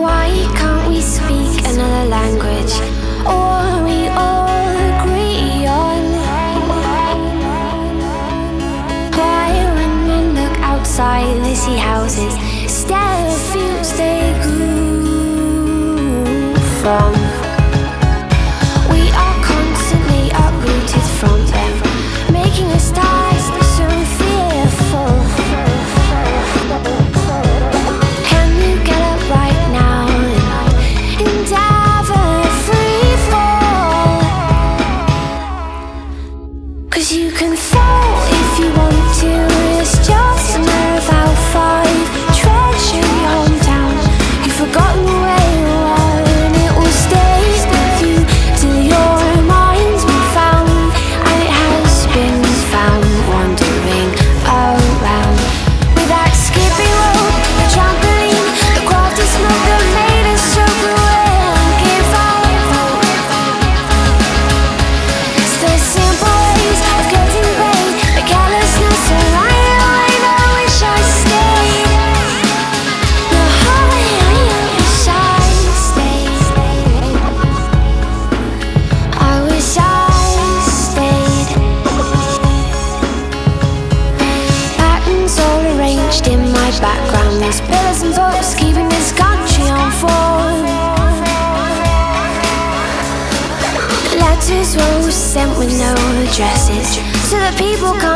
Why can't we speak another language? Or we all agree on? Why, when look outside, they see houses, fields they grew from? can say rose sent with no addresses so the people.